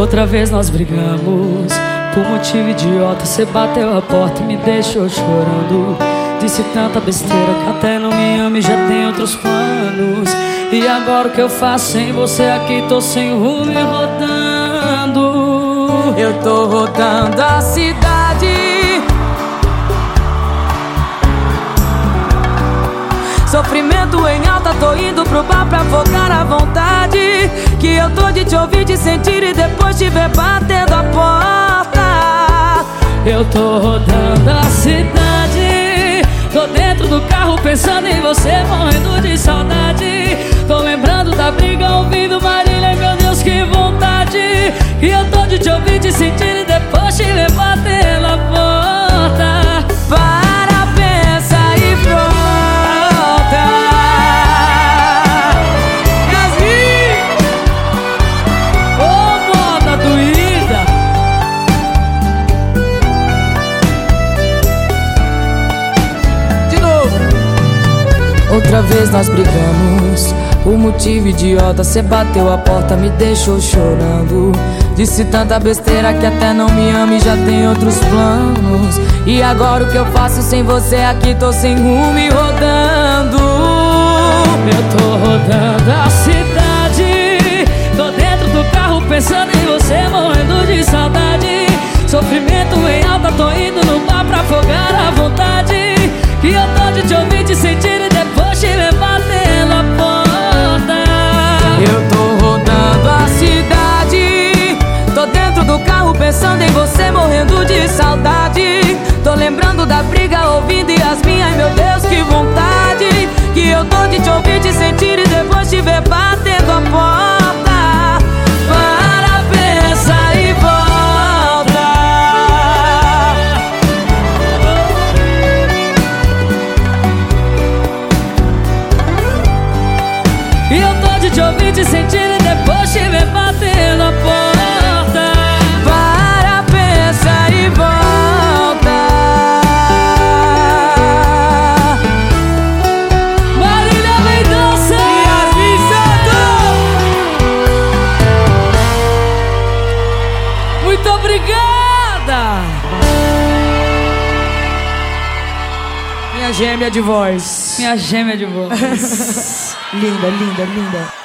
Outra vez nós brigamos Por motivo idiota. Você bateu a porta e me deixou chorando. Disse tanta besteira que até não me ama e já tem outros planos. E agora o que eu faço sem você aqui? Tô sem rumo e rodando. Eu tô rodando a cidade. Sofrimento em alta, tô indo pro bar pra focar a vontade Que eu tô de te ouvir, te sentir e depois te ver batendo a porta. Eu tô rodando a cidade. Tô dentro do carro pensando em você, morrendo de saudade. Tô lembrando da briga, ouvindo Marília, meu Deus, que vontade. E eu tô de te ouvir, te sentir e depois te ver Outra vez nós brigamos. O motivo idiota, cê bateu a porta, me deixou chorando. Disse tanta besteira que até não me ama e já tem outros planos. E agora o que eu faço sem você aqui, tô sem rumo e rodando. Eu tô rodando a cidade. Tô dentro do carro pensando em você, morrendo de saudade. Sofrimento em alta, tô indo no bar pra afogar a vontade da briga, ouvindo Yasmin Ai meu Deus, que vontade Que eu tô de te ouvir, te sentir E depois te ver batendo a porta. Para, pensa e volta. E eu tô de te ouvir, te sentir E depois te ver batendo a porta obrigada! Minha gêmea de voz. Minha gêmea de voz. linda, linda, linda.